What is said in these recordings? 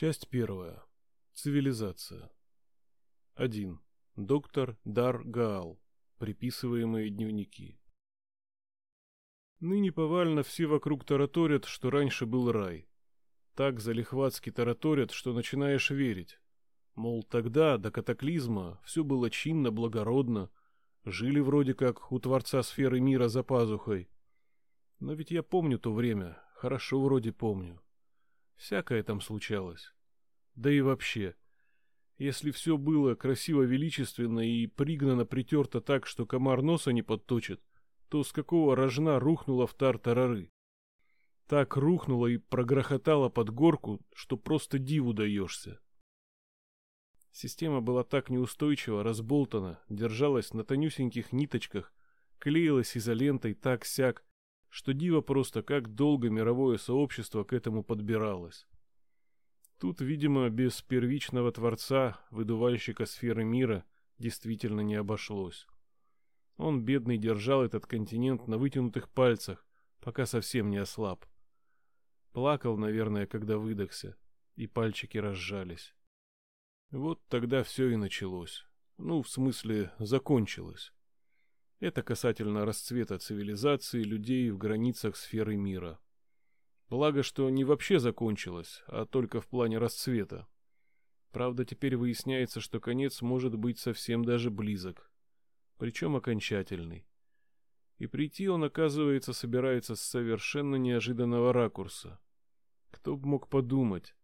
Часть первая. Цивилизация. 1. Доктор Дар Гаал. Приписываемые дневники. Ныне повально все вокруг тараторят, что раньше был рай. Так залихватски тараторят, что начинаешь верить. Мол, тогда, до катаклизма, все было чинно, благородно. Жили вроде как у Творца сферы мира за пазухой. Но ведь я помню то время, хорошо вроде помню. Всякое там случалось. Да и вообще, если все было красиво величественно и пригнано притерто так, что комар носа не подточит, то с какого рожна рухнула в тар-тарары? Так рухнула и прогрохотала под горку, что просто диву даешься. Система была так неустойчива, разболтана, держалась на тонюсеньких ниточках, клеилась изолентой так-сяк, что диво просто как долго мировое сообщество к этому подбиралось. Тут, видимо, без первичного творца, выдувальщика сферы мира, действительно не обошлось. Он, бедный, держал этот континент на вытянутых пальцах, пока совсем не ослаб. Плакал, наверное, когда выдохся, и пальчики разжались. Вот тогда все и началось. Ну, в смысле, закончилось. Это касательно расцвета цивилизации людей в границах сферы мира. Благо, что не вообще закончилось, а только в плане расцвета. Правда, теперь выясняется, что конец может быть совсем даже близок. Причем окончательный. И прийти он, оказывается, собирается с совершенно неожиданного ракурса. Кто бы мог подумать.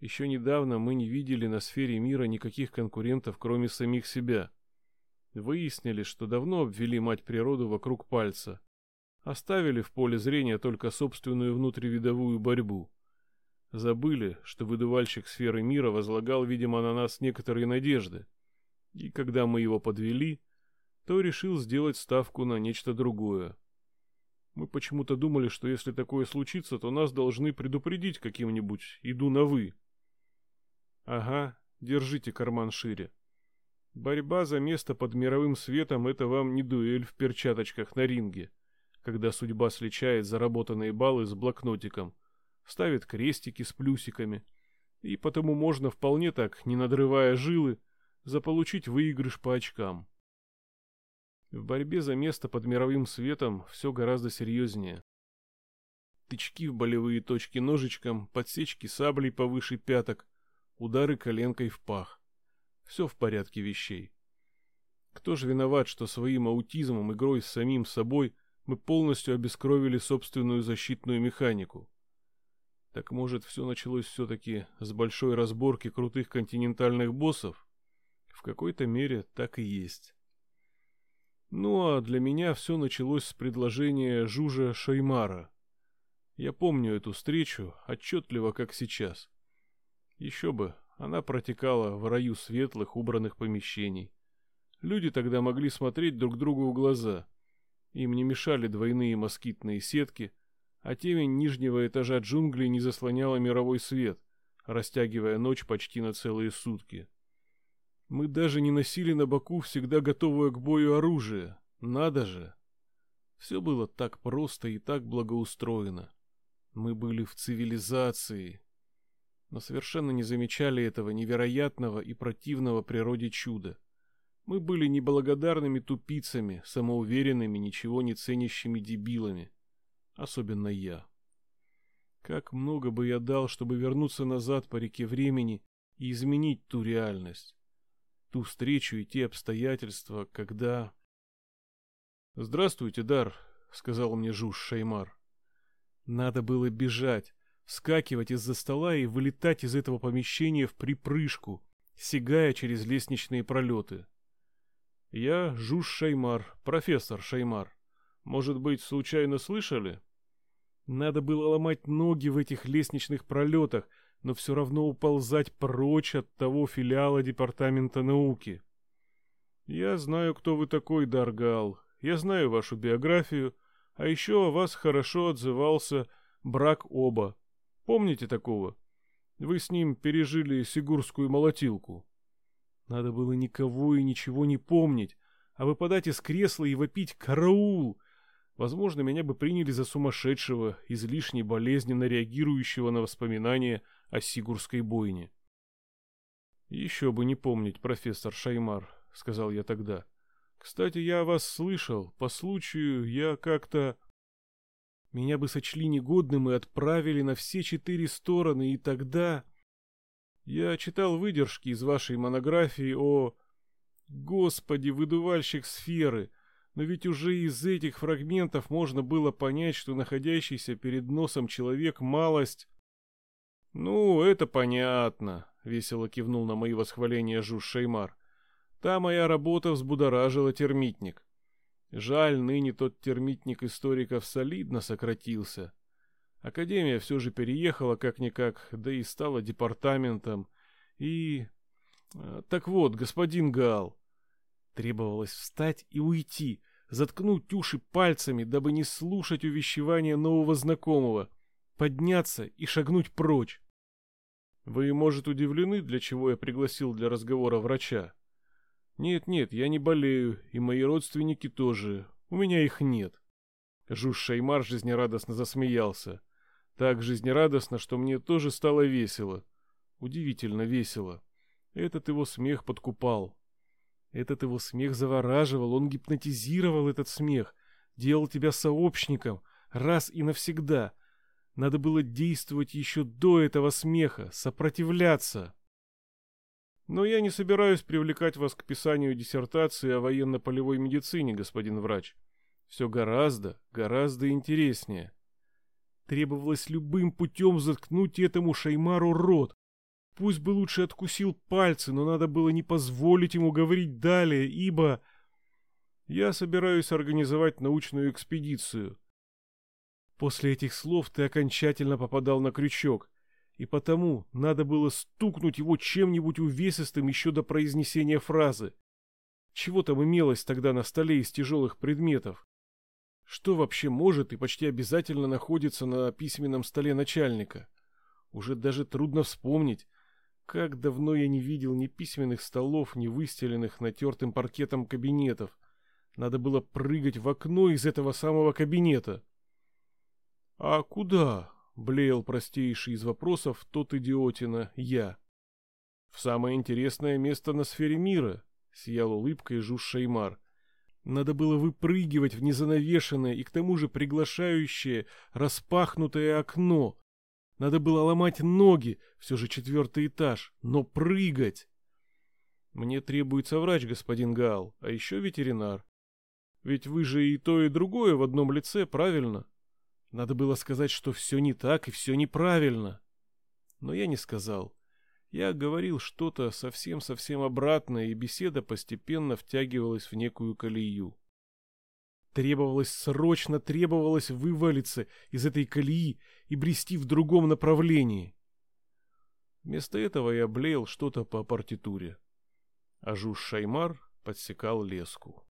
Еще недавно мы не видели на сфере мира никаких конкурентов, кроме самих себя. Выяснили, что давно обвели мать природу вокруг пальца. Оставили в поле зрения только собственную внутривидовую борьбу. Забыли, что выдувальщик сферы мира возлагал, видимо, на нас некоторые надежды. И когда мы его подвели, то решил сделать ставку на нечто другое. Мы почему-то думали, что если такое случится, то нас должны предупредить каким-нибудь «иду на вы». Ага, держите карман шире. Борьба за место под мировым светом — это вам не дуэль в перчаточках на ринге, когда судьба сличает заработанные баллы с блокнотиком, ставит крестики с плюсиками, и потому можно вполне так, не надрывая жилы, заполучить выигрыш по очкам. В борьбе за место под мировым светом все гораздо серьезнее. Тычки в болевые точки ножичком, подсечки саблей повыше пяток, удары коленкой в пах. Все в порядке вещей. Кто же виноват, что своим аутизмом, игрой с самим собой мы полностью обескровили собственную защитную механику? Так может, все началось все-таки с большой разборки крутых континентальных боссов? В какой-то мере так и есть. Ну а для меня все началось с предложения Жужа Шаймара. Я помню эту встречу отчетливо, как сейчас. Еще бы, она протекала в раю светлых, убранных помещений. Люди тогда могли смотреть друг другу в глаза. Им не мешали двойные москитные сетки, а темень нижнего этажа джунглей не заслоняла мировой свет, растягивая ночь почти на целые сутки. Мы даже не носили на боку всегда готовое к бою оружие. Надо же! Все было так просто и так благоустроено. Мы были в цивилизации, но совершенно не замечали этого невероятного и противного природе чуда. Мы были неблагодарными тупицами, самоуверенными, ничего не ценящими дебилами. Особенно я. Как много бы я дал, чтобы вернуться назад по реке времени и изменить ту реальность. Ту встречу и те обстоятельства, когда... «Здравствуйте, Дар», — сказал мне Жуж Шаймар. Надо было бежать, вскакивать из-за стола и вылетать из этого помещения в припрыжку, сигая через лестничные пролеты. Я Жуж Шаймар, профессор Шаймар. Может быть, случайно слышали? Надо было ломать ноги в этих лестничных пролетах, но все равно уползать прочь от того филиала Департамента науки. Я знаю, кто вы такой, Даргал. Я знаю вашу биографию, а еще о вас хорошо отзывался брак оба. Помните такого? Вы с ним пережили сигурскую молотилку. Надо было никого и ничего не помнить, а выпадать из кресла и вопить «Караул!» Возможно, меня бы приняли за сумасшедшего, излишне болезненно реагирующего на воспоминания о Сигурской бойне. «Еще бы не помнить, профессор Шаймар», — сказал я тогда. «Кстати, я вас слышал. По случаю я как-то...» Меня бы сочли негодным и отправили на все четыре стороны, и тогда... Я читал выдержки из вашей монографии о... Господи, выдувальщик сферы! Но ведь уже из этих фрагментов можно было понять, что находящийся перед носом человек малость... «Ну, это понятно», — весело кивнул на мои восхваления Жуж Шеймар. «Та моя работа взбудоражила термитник. Жаль, ныне тот термитник историков солидно сократился. Академия все же переехала как-никак, да и стала департаментом. И... Э, так вот, господин Гал, требовалось встать и уйти, заткнуть уши пальцами, дабы не слушать увещевания нового знакомого, подняться и шагнуть прочь. Вы, может, удивлены, для чего я пригласил для разговора врача? Нет-нет, я не болею, и мои родственники тоже. У меня их нет. Жуж Шаймар жизнерадостно засмеялся. Так жизнерадостно, что мне тоже стало весело. Удивительно весело. Этот его смех подкупал. Этот его смех завораживал, он гипнотизировал этот смех, делал тебя сообщником, раз и навсегда. Надо было действовать еще до этого смеха, сопротивляться. Но я не собираюсь привлекать вас к писанию диссертации о военно-полевой медицине, господин врач. Все гораздо, гораздо интереснее. Требовалось любым путем заткнуть этому Шаймару рот. Пусть бы лучше откусил пальцы, но надо было не позволить ему говорить далее, ибо... Я собираюсь организовать научную экспедицию. После этих слов ты окончательно попадал на крючок и потому надо было стукнуть его чем-нибудь увесистым еще до произнесения фразы. Чего там имелось тогда на столе из тяжелых предметов? Что вообще может и почти обязательно находится на письменном столе начальника? Уже даже трудно вспомнить, как давно я не видел ни письменных столов, ни выстеленных натертым паркетом кабинетов. Надо было прыгать в окно из этого самого кабинета. «А куда?» Блеял простейший из вопросов тот идиотина «я». «В самое интересное место на сфере мира», — сиял улыбкой Жуж Шеймар. Надо было выпрыгивать в незанавешенное и к тому же приглашающее распахнутое окно. Надо было ломать ноги, все же четвертый этаж, но прыгать. Мне требуется врач, господин Гал, а еще ветеринар. Ведь вы же и то, и другое в одном лице, правильно? Надо было сказать, что все не так и все неправильно. Но я не сказал. Я говорил что-то совсем-совсем обратное, и беседа постепенно втягивалась в некую колею. Требовалось срочно, требовалось вывалиться из этой колеи и брести в другом направлении. Вместо этого я блеял что-то по партитуре. А Жуж Шаймар подсекал леску.